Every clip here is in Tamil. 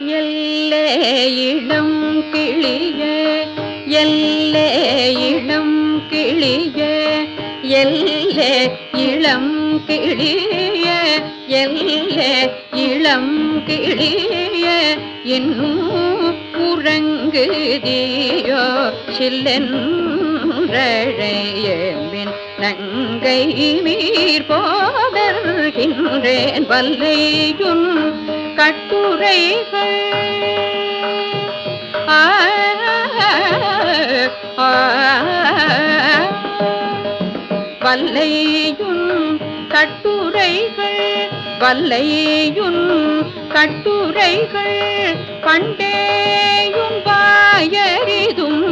எல்லே கிளிய கிளியே கிளிய இளம் எல்லே இளம் கிளிய எல்லே இளம் கிளிய. இன்னும் உறங்குதியோ சில்லென்றழையமின் நங்கை மீர் போதர்கின்றேன் வல்லையும் கட்டு ஆ, வல்லையும் கட்டுரைகள் வல்லையும் கட்டுரைகள் பண்டேயும் வாயறிதும்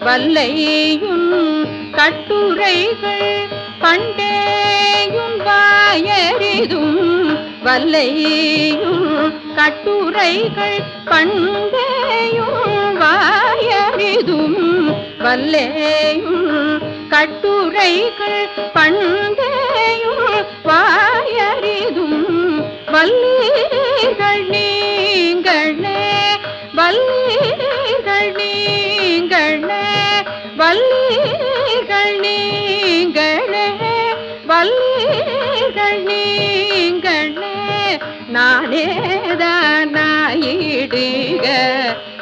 வல்லையும் கட்டுரைகள் பண்டேயும் வாயறிதும் வல்லையும் கட்டுரைகள் பண்டேயும் வாயறிதும் வல்லேயும். கட்டுரைகள் பண்டேயும் வாயறிதும் வல்ல நானேதானாயிடுக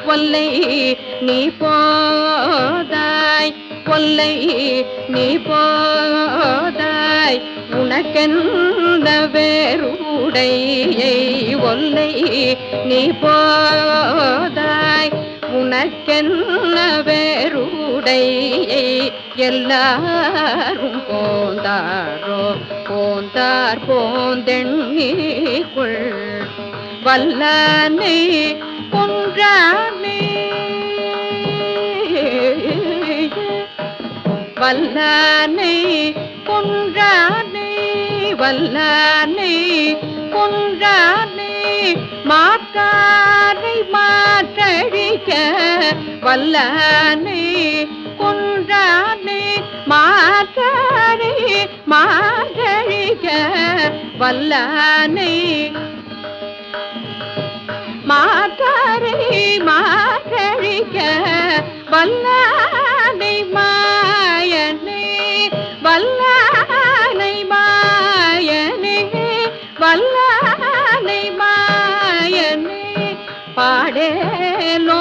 ஒல்லை நீ போதாய். ஒல்லை நீ போதாய். உனக்கெந்த வேறுடையை ஒல்லை நீ போதாய். உனக்கென்ன வேறு வேறுடையை எல்லாரும் போந்தாரோ? போந்தார் போந்தெண்ணிக்குள் வல்லனை கொன்றானே. வல்லானை கொன்றானே. வல்லானை கொன்றானே. மாற்றாரை மாற்றழிக்க வல்லானை மார்கழிக வல்லானை. மாற்றாரை மார்கழிக வல்லானை மாயனே. வல்லானை மாயனே வல்லானை மாயனே. பாடேலோ